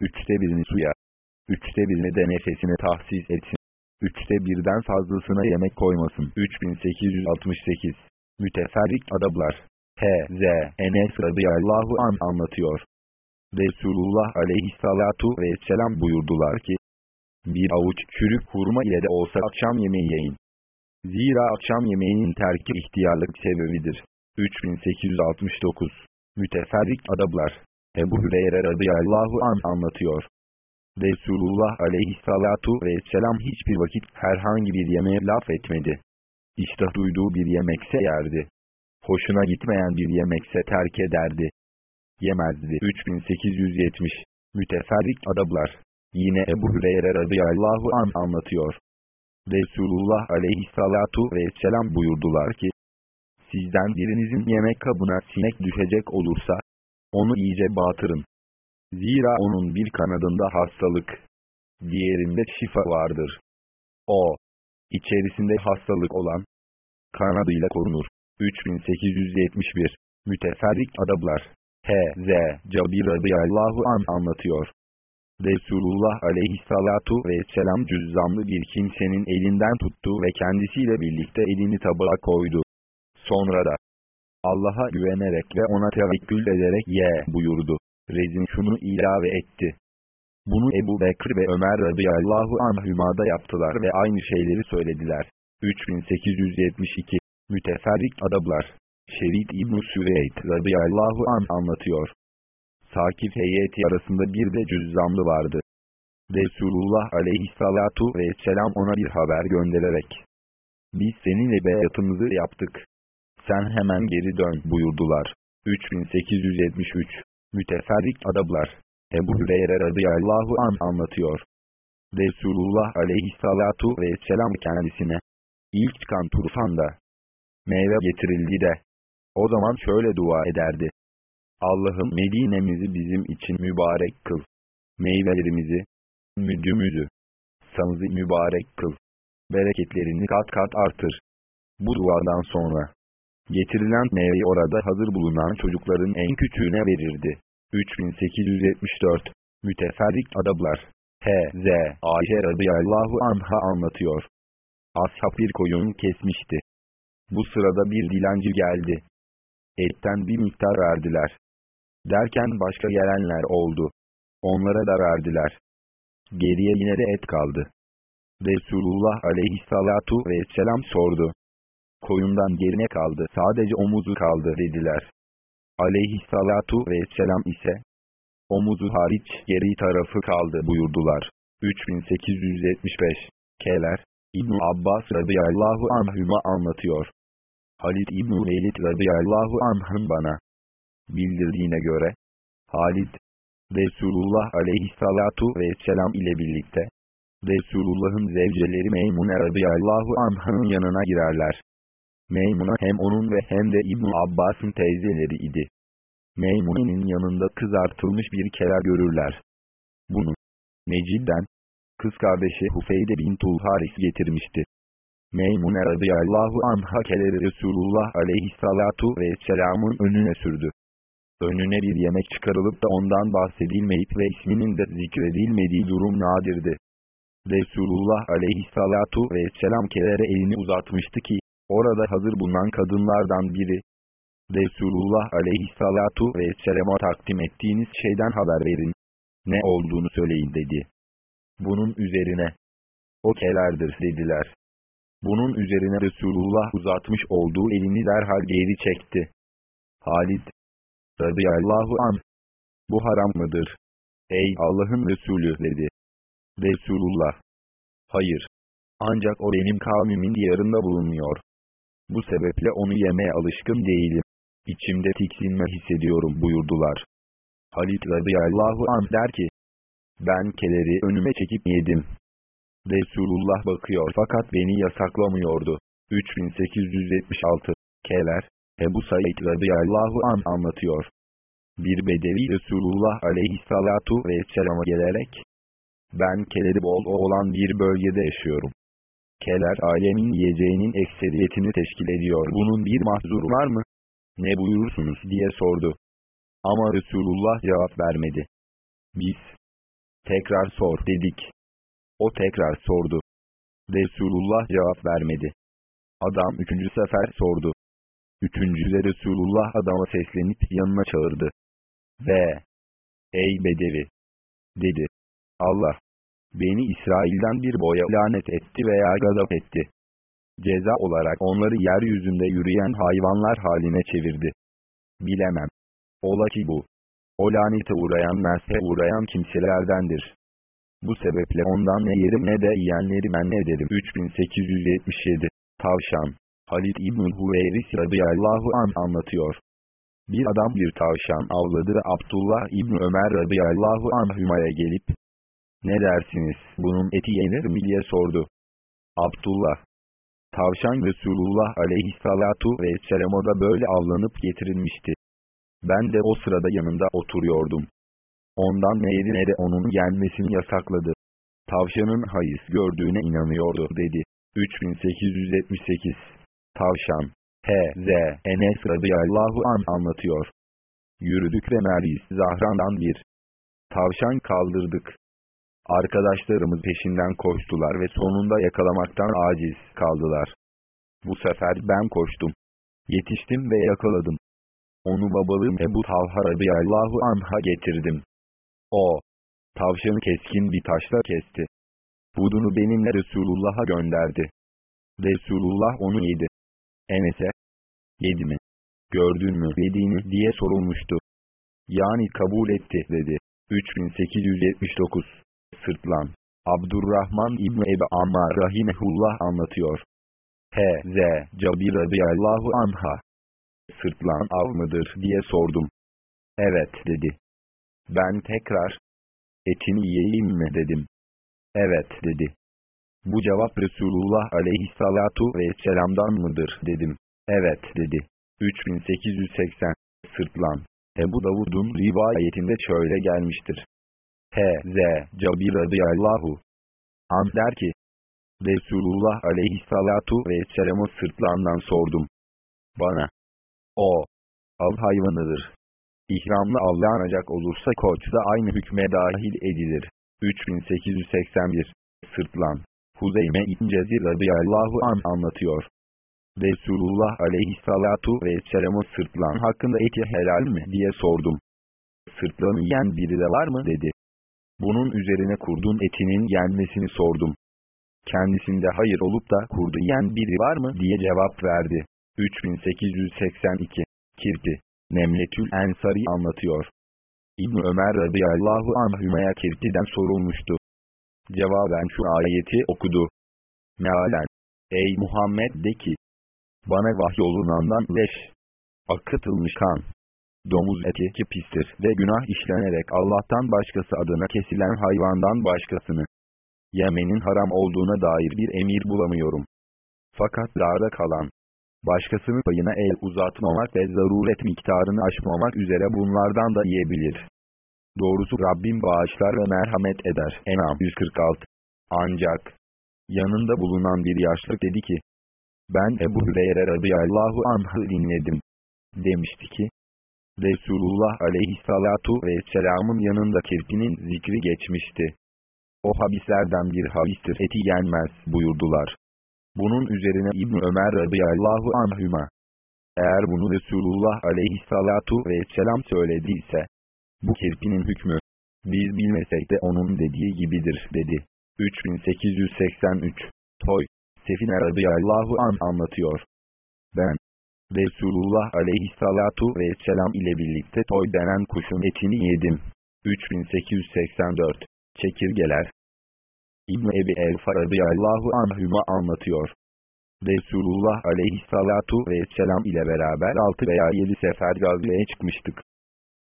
üçte birini suya, üçte birini de nefesine tahsis etsin. Üçte birden fazlasına yemek koymasın. 3868 Müteferrik Adablar H.Z. Enes radıyallahu an anlatıyor. Resulullah aleyhissalatu vesselam buyurdular ki, bir avuç çürük hurma ile de olsa akşam yemeği yiyin. Zira akşam yemeğinin terki ihtiyarlık sebebidir. 3869 Müteferrik Adablar Ebu Hüreyre radıyallahu an anlatıyor. Resulullah aleyhissalatu vesselam hiçbir vakit herhangi bir yemeğe laf etmedi. İştah duyduğu bir yemekse yerdi. Hoşuna gitmeyen bir yemekse terk ederdi. Yemezdi. 3870 Müteferrik Adablar Yine Ebu Hüreyre radıyallahu an anlatıyor. Resulullah aleyhissalatu vesselam buyurdular ki, Sizden birinizin yemek kabına sinek düşecek olursa, onu iyice batırın. Zira onun bir kanadında hastalık, diğerinde şifa vardır. O, içerisinde hastalık olan, kanadıyla korunur. 3871 Müteferrik Adablar H.Z. Cabir radıyallahu an anlatıyor. Resulullah aleyhissalatu vesselam cüzzamlı bir kimsenin elinden tuttu ve kendisiyle birlikte elini tabağa koydu. Sonra da Allah'a güvenerek ve ona tevekkül ederek ye buyurdu. Rezin şunu ilave etti. Bunu Ebu Bekir ve Ömer radıyallahu anhümada yaptılar ve aynı şeyleri söylediler. 3872 Müteferrik Adablar Şerit İbn-i Süveyd radıyallahu an anlatıyor. Sakif heyeti arasında bir de cüzzamlı vardı. Resulullah aleyhissalatu vesselam ona bir haber göndererek. Biz seninle beyatımızı yaptık. Sen hemen geri dön buyurdular. 3873 Müteferrik Adablar Ebu Hüreyre radıyallahu an anlatıyor. Resulullah aleyhissalatu vesselam kendisine ilk çıkan turfanda meyve getirildi de o zaman şöyle dua ederdi. Allah'ım Medine'mizi bizim için mübarek kıl. Meyvelerimizi, müdümüzü, sanızı mübarek kıl. Bereketlerini kat kat artır. Bu duadan sonra, getirilen meyveyi orada hazır bulunan çocukların en küçüğüne verirdi. 3874 Müteferrik Adablar H.Z. Ayşe radıyallahu anha anlatıyor. Ashab bir koyun kesmişti. Bu sırada bir dilenci geldi. Etten bir miktar verdiler. Derken başka gelenler oldu. Onlara da verdiler. Geriye yine de et kaldı. Resulullah aleyhissalatu vesselam sordu. Koyundan gerine kaldı sadece omuzu kaldı dediler. Aleyhissalatu vesselam ise omuzu hariç geri tarafı kaldı buyurdular. 3875 Keler İbn Abbas radıyallahu anhüma anlatıyor. Halid İbn Velid radıyallahu anh'ın bana bildirdiğine göre, Halid, Resulullah aleyhissalatu vesselam ile birlikte, Resulullah'ın zevceleri Meymune radıyallahu anh'ın yanına girerler. Meymuna hem onun ve hem de İbn Abbas'ın teyzeleri idi. Meymune'nin yanında kızartılmış bir kere görürler. Bunu, Necid'den, kız kardeşi Hufeyde bin Tulharis getirmişti. Meymune radıyallahu anha keleri Resulullah aleyhissalatu vesselamın önüne sürdü önüne bir yemek çıkarılıp da ondan bahsedilmeyip ve isminin de zikredilmediği durum nadirdi. Resulullah aleyhissalatu vesselam kelere elini uzatmıştı ki, orada hazır bulunan kadınlardan biri, Resulullah aleyhissalatu vesselama takdim ettiğiniz şeyden haber verin, ne olduğunu söyleyin dedi. Bunun üzerine, o kelerdir dediler. Bunun üzerine Resulullah uzatmış olduğu elini derhal geri çekti. Halid, radıyallahu an. Bu haram mıdır? Ey Allah'ın Resulü dedi. Resulullah. Hayır. Ancak o benim kavmimin diyarında bulunuyor. Bu sebeple onu yemeye alışkın değilim. İçimde tiksinme hissediyorum buyurdular. Halit radıyallahu an der ki, ben keleri önüme çekip yedim. Resulullah bakıyor fakat beni yasaklamıyordu. 3876 Keler Ebu Said radıyallahu an anlatıyor. Bir bedevi Resulullah aleyhissalatu vesselama gelerek, ben keleri bol olan bir bölgede yaşıyorum. Keler alemin yiyeceğinin ekseriyetini teşkil ediyor. Bunun bir mahzuru var mı? Ne buyurursunuz diye sordu. Ama Resulullah cevap vermedi. Biz, tekrar sor dedik. O tekrar sordu. Resulullah cevap vermedi. Adam üçüncü sefer sordu. Üçüncüde Resulullah adama seslenip yanına çağırdı. Ve, ey Bedevi, dedi. Allah, beni İsrail'den bir boya lanet etti veya gazap etti. Ceza olarak onları yeryüzünde yürüyen hayvanlar haline çevirdi. Bilemem. Ola ki bu. O lanete uğrayan meshe uğrayan kimselerdendir. Bu sebeple ondan ne yerim ne de yiyenleri men ederim. 3877 Tavşan Halid İbn-i Hüveyris radıyallahu an anlatıyor. Bir adam bir tavşan avladı ve Abdullah İbn Ömer radıyallahu anhümaya gelip, ne dersiniz bunun eti yenir mi diye sordu. Abdullah, tavşan Resulullah aleyhissalatu vesselam'a da böyle avlanıp getirilmişti. Ben de o sırada yanında oturuyordum. Ondan ne yedi ne de onun yenmesini yasakladı. Tavşanın hayız gördüğüne inanıyordu dedi. 3878 Tavşan H.Z. Enes radıyallahu an anlatıyor. Yürüdük ve Meris Zahran'dan bir tavşan kaldırdık. Arkadaşlarımız peşinden koştular ve sonunda yakalamaktan aciz kaldılar. Bu sefer ben koştum. Yetiştim ve yakaladım. Onu babalığım Ebu Talha radıyallahu anha getirdim. O, tavşanı keskin bir taşla kesti. Budunu benimle Resulullah'a gönderdi. Resulullah onu yedi. Enes'e, yedi mi? Gördün mü yediğini diye sorulmuştu. Yani kabul etti dedi. 3879 Sırtlan Abdurrahman İbni Ebi Ammar Rahimehullah anlatıyor. H.Z. Cabir radıyallahu anha. Sırtlan av mıdır diye sordum. Evet dedi. Ben tekrar, etini yiyeyim mi dedim. Evet dedi. Bu cevap Resulullah aleyhissalatu vesselam'dan mıdır dedim. Evet dedi. 3880 Sırtlan Ebu Davud'un rivayetinde şöyle gelmiştir. H.Z. Cabir radıyallahu an der ki, Resulullah aleyhissalatu vesselam'ı sırtlandan sordum. Bana, o, av hayvanıdır. İhramlı avlanacak olursa koç da aynı hükme dahil edilir. 3881 Sırtlan Huzeyme İbn Cezir radıyallahu an anlatıyor. Resulullah aleyhissalatu vesselam'ı sırtlan hakkında eti helal mi diye sordum. Sırtlanı yiyen biri de var mı dedi. Bunun üzerine kurdun etinin yenmesini sordum. Kendisinde hayır olup da kurdu yiyen biri var mı diye cevap verdi. 3882 Kirpi Nemletül Ensari anlatıyor. İbn Ömer radıyallahu anhümeye kirpiden sorulmuştu. Cevaben şu ayeti okudu. Mealen, ey Muhammed de ki, bana vahyolunandan leş, akıtılmış kan, domuz eti ki pistir ve günah işlenerek Allah'tan başkası adına kesilen hayvandan başkasını, yemenin haram olduğuna dair bir emir bulamıyorum. Fakat darda kalan, başkasının payına el uzatmamak ve zaruret miktarını aşmamak üzere bunlardan da yiyebilir. Doğrusu Rabbim bağışlar ve merhamet eder. Enam 146 Ancak, yanında bulunan bir yaşlı dedi ki, ben Ebu Hüreyre radıyallahu anh'ı dinledim. Demişti ki, Resulullah aleyhissalatu vesselamın yanında kirpinin zikri geçmişti. O habislerden bir habistir eti yenmez buyurdular. Bunun üzerine İbn Ömer radıyallahu anhüma, eğer bunu Resulullah aleyhissalatu vesselam söylediyse, bu kirpinin hükmü, biz bilmesek de onun dediği gibidir dedi. 3883 Toy Sefine radıyallahu an anlatıyor. Ben, Resulullah aleyhissalatu vesselam ile birlikte toy denen kuşun etini yedim. 3884 Çekirgeler İbn Ebi Elfa radıyallahu anhüma anlatıyor. Resulullah aleyhissalatu vesselam ile beraber 6 veya 7 sefer gazveye çıkmıştık.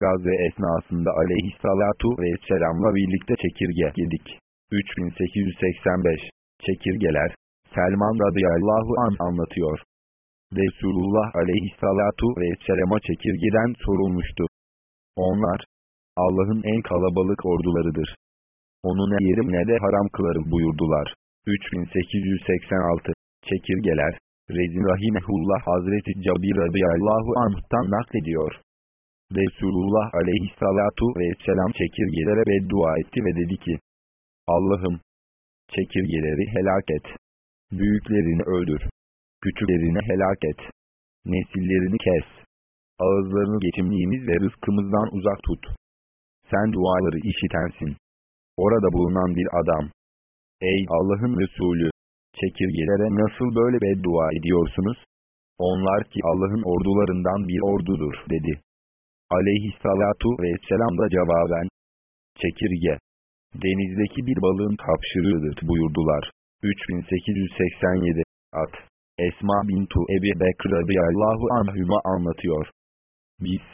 Gazve esnasında aleyhissalatu vesselamla birlikte çekirge yedik. 3885 Çekirgeler Selman radıyallahu an anlatıyor. Resulullah aleyhissalatu vesselam'a çekirgeden sorulmuştu. Onlar, Allah'ın en kalabalık ordularıdır. Onu ne yerim ne de haram kılarım buyurdular. 3886 Çekirgeler Rezin Rahimehullah Hazreti Cabir radıyallahu anh'tan naklediyor. Resulullah aleyhissalatu vesselam çekirgelere beddua etti ve dedi ki, Allah'ım, çekirgeleri helak et. Büyüklerini öldür. Küçüklerini helak et. Nesillerini kes. Ağızlarını geçimliğimiz ve rızkımızdan uzak tut. Sen duaları işitensin. Orada bulunan bir adam. Ey Allah'ın Resulü! Çekirgelere nasıl böyle beddua ediyorsunuz? Onlar ki Allah'ın ordularından bir ordudur dedi. Aleyhissalatu vesselam da cevaben. Çekirge. Denizdeki bir balığın kapşırığıdır buyurdular. 3887 At. Esma bintu Ebi Bekr radıyallahu anhüma anlatıyor. Biz,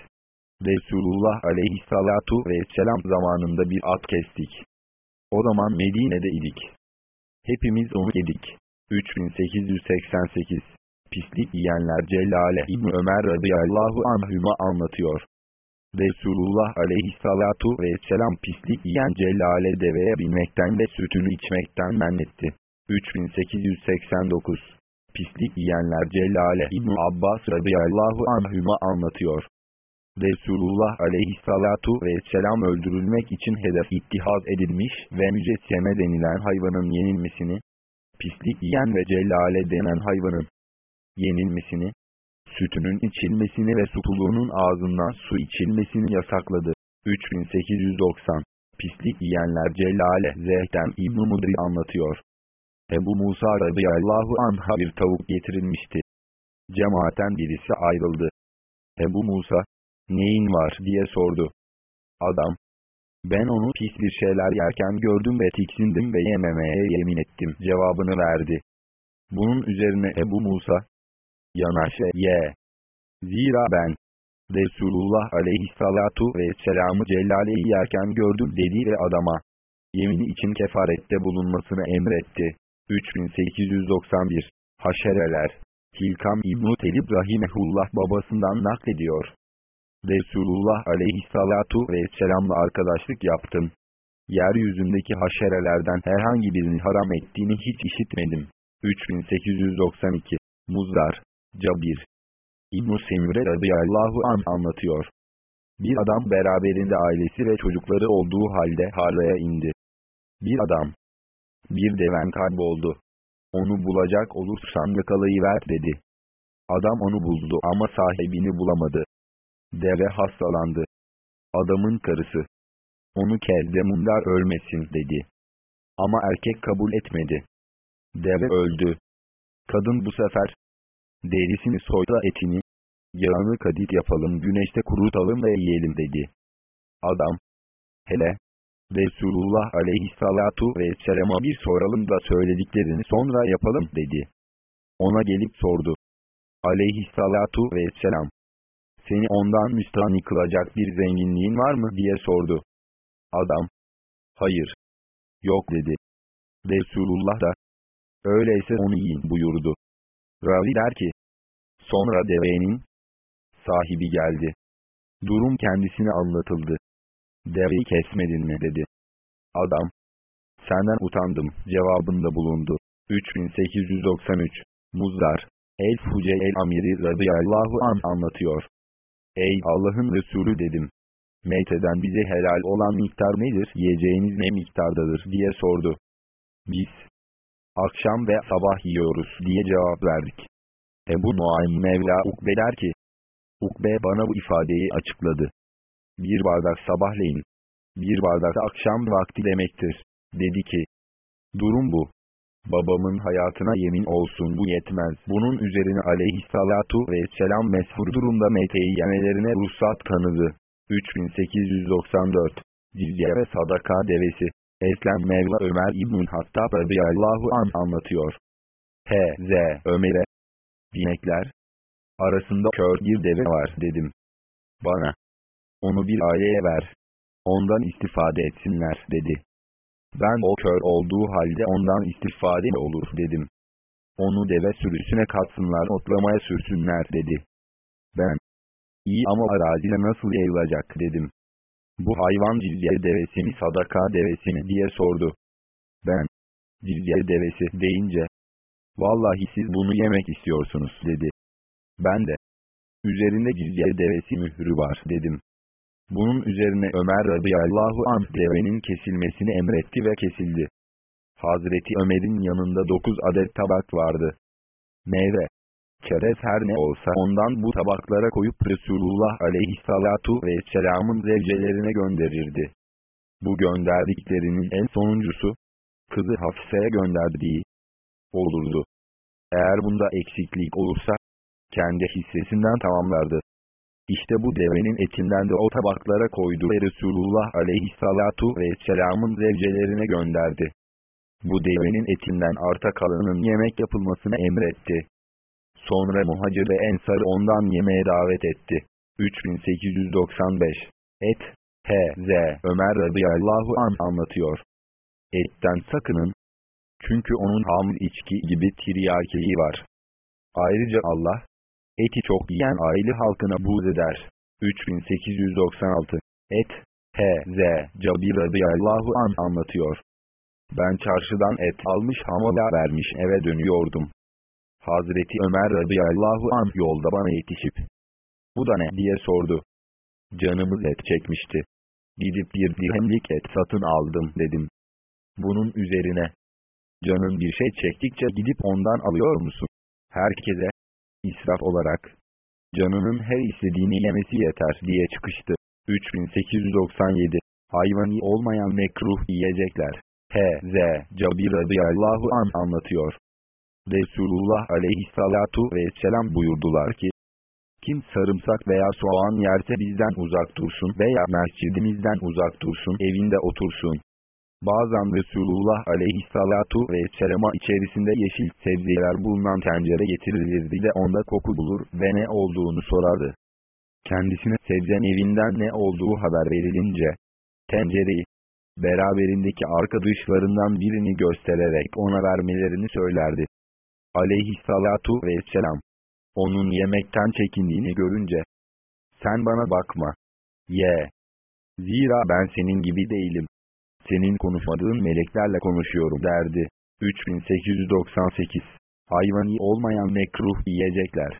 Resulullah aleyhissalatu vesselam zamanında bir at kestik. O zaman Medine'de idik. Hepimiz onu yedik. 3888 Pislik yiyenler Cellale İbni Ömer radıyallahu anhüma anlatıyor. Resulullah aleyhissalatu vesselam pislik yiyen Cellale deveye binmekten ve sütünü içmekten men etti. 3889 Pislik yiyenler Cellale İbn Abbas radıyallahu anhüma anlatıyor. Resulullah aleyhissalatu vesselam öldürülmek için hedef ittihaz edilmiş ve mücesseme denilen hayvanın yenilmesini, pislik yiyen ve cellale denen hayvanın yenilmesini, sütünün içilmesini ve sutuluğunun ağzından su içilmesini yasakladı. 3890 Pislik yiyenler Cellale Zehtem İbn-i Mudri anlatıyor. Ebu Musa radıyallahu anh'a bir tavuk getirilmişti. Cemaaten birisi ayrıldı. Ebu Musa, neyin var diye sordu. Adam, ben onu pis bir şeyler yerken gördüm ve tiksindim ve yememeye yemin ettim cevabını verdi. Bunun üzerine Ebu Musa, yanaş ve ye. Zira ben, Resulullah aleyhissalatu vesselam'ı Cellale'yi yerken gördüm dedi ve adama, yemini için kefarette bulunmasını emretti. 3891 Haşereler Hilkam İbn-i Telib Rahimehullah babasından naklediyor. Resulullah aleyhissalatu vesselamla arkadaşlık yaptım. Yeryüzündeki haşerelerden herhangi birinin haram ettiğini hiç işitmedim. 3892 Muzdar Cabir İbn-i Semire radıyallahu an anlatıyor. Bir adam beraberinde ailesi ve çocukları olduğu halde harraya indi. Bir adam, bir deven kayboldu. Onu bulacak olursan yakalayıver dedi. Adam onu buldu ama sahibini bulamadı. Deve hastalandı. Adamın karısı. Onu kelde mundar ölmesin dedi. Ama erkek kabul etmedi. Deve öldü. Kadın bu sefer derisini soyda etini, yağını kadit yapalım güneşte kurutalım ve yiyelim dedi. Adam, hele, Resulullah aleyhissalatu vesselam'a bir soralım da söylediklerini sonra yapalım dedi. Ona gelip sordu. Aleyhissalatu vesselam. Seni ondan müstahni kılacak bir zenginliğin var mı diye sordu. Adam. Hayır. Yok dedi. Resulullah da. Öyleyse onu yiyin buyurdu. Ravi der ki. Sonra devenin sahibi geldi. Durum kendisine anlatıldı. Deveyi kesmedin mi dedi. Adam, senden utandım cevabında bulundu. 3893 Muzdar, El-Fuce el-Amiri radıyallahu an anlatıyor. Ey Allah'ın Resulü dedim. Meyteden bize helal olan miktar nedir, yiyeceğiniz ne miktardadır diye sordu. Biz, akşam ve sabah yiyoruz diye cevap verdik. Ebu Nuaym Mevla Ukbe der ki, Ukbe bana bu ifadeyi açıkladı. Bir bardak sabahleyin, bir bardak akşam vakti demektir. Dedi ki, durum bu. Babamın hayatına yemin olsun bu yetmez. Bunun üzerine aleyhissalatu vesselam meshur durumda meteyi yemelerine ruhsat tanıdı. 3894 Cilye ve sadaka devesi Eslem Mevla Ömer İbn-i Hattab radıyallahu an anlatıyor. H.Z. Ömer'e Binekler arasında kör bir deve var dedim. Bana onu bir aileye ver. Ondan istifade etsinler dedi. Ben o kör olduğu halde ondan istifade olur dedim. Onu deve sürüsüne katsınlar otlamaya sürsünler dedi. Ben, iyi ama arazide nasıl yayılacak dedim. Bu hayvan cilye devesi mi sadaka devesi mi diye sordu. Ben, cilye devesi deyince, vallahi siz bunu yemek istiyorsunuz dedi. Ben de, üzerinde cilye devesi mührü var dedim. Bunun üzerine Ömer radıyallahu anh devenin kesilmesini emretti ve kesildi. Hazreti Ömer'in yanında dokuz adet tabak vardı. Meyve, çerez her ne olsa ondan bu tabaklara koyup Resulullah aleyhissalatu vesselamın zevcelerine gönderirdi. Bu gönderdiklerinin en sonuncusu, kızı Hafise'ye gönderdiği olurdu. Eğer bunda eksiklik olursa, kendi hissesinden tamamlardı. İşte bu devenin etinden de o tabaklara koydu ve Resulullah aleyhissalatu vesselamın zevcelerine gönderdi. Bu devenin etinden arta kalanın yemek yapılmasını emretti. Sonra muhacir ve ensarı ondan yemeğe davet etti. 3895 Et, H.Z. Ömer radıyallahu an anlatıyor. Etten sakının. Çünkü onun hamur içki gibi tiryakiyi var. Ayrıca Allah, eti çok yiyen aile halkına buğz eder. 3896 Et, H.Z. Cabir radıyallahu an anlatıyor. Ben çarşıdan et almış hamala vermiş eve dönüyordum. Hazreti Ömer radıyallahu an yolda bana yetişip, bu da ne diye sordu. Canımız et çekmişti. Gidip bir dirhemlik et satın aldım dedim. Bunun üzerine, canın bir şey çektikçe gidip ondan alıyor musun? Herkese, israf olarak, canının her istediğini yemesi yeter diye çıkıştı. 3897 Hayvani olmayan mekruh yiyecekler. H.Z. Cabir radıyallahu an anlatıyor. Resulullah aleyhissalatu vesselam buyurdular ki, kim sarımsak veya soğan yerse bizden uzak dursun veya mescidimizden uzak dursun evinde otursun. Bazen Resulullah aleyhissalatu vesselama içerisinde yeşil sebzeler bulunan tencere getirilirdi de onda koku bulur ve ne olduğunu sorardı. Kendisine sebzen evinden ne olduğu haber verilince, tencereyi, beraberindeki arkadaşlarından birini göstererek ona vermelerini söylerdi. Aleyhissalatu vesselam, onun yemekten çekindiğini görünce, sen bana bakma, ye. Zira ben senin gibi değilim. Senin konuşmadığın meleklerle konuşuyorum derdi. 3898 Hayvani olmayan mekruh yiyecekler.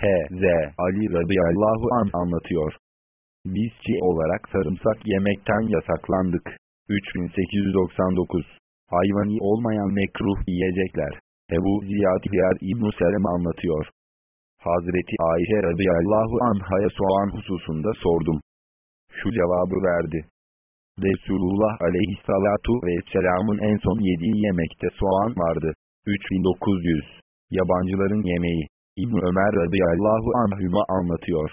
H.Z. Ali radıyallahu an anlatıyor. Biz olarak sarımsak yemekten yasaklandık. 3899 Hayvani olmayan mekruh yiyecekler. Ebu Ziyad Hiyar İbn-i Selem anlatıyor. Hazreti Ayşe radıyallahu anhaya soğan hususunda sordum. Şu cevabı verdi. Resulullah aleyhissalatu vesselamın en son yediği yemekte soğan vardı. 3900 Yabancıların yemeği İbn Ömer radıyallahu anhüma anlatıyor.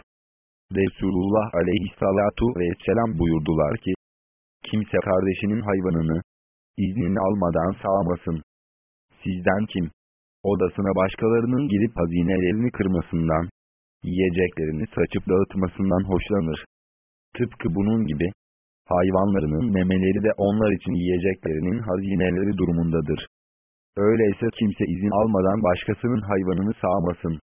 Resulullah aleyhissalatu vesselam buyurdular ki, kimse kardeşinin hayvanını, iznini almadan sağmasın. Sizden kim, odasına başkalarının girip hazinelerini kırmasından, yiyeceklerini saçıp dağıtmasından hoşlanır. Tıpkı bunun gibi, hayvanlarının memeleri de onlar için yiyeceklerinin hazineleri durumundadır. Öyleyse kimse izin almadan başkasının hayvanını sağmasın.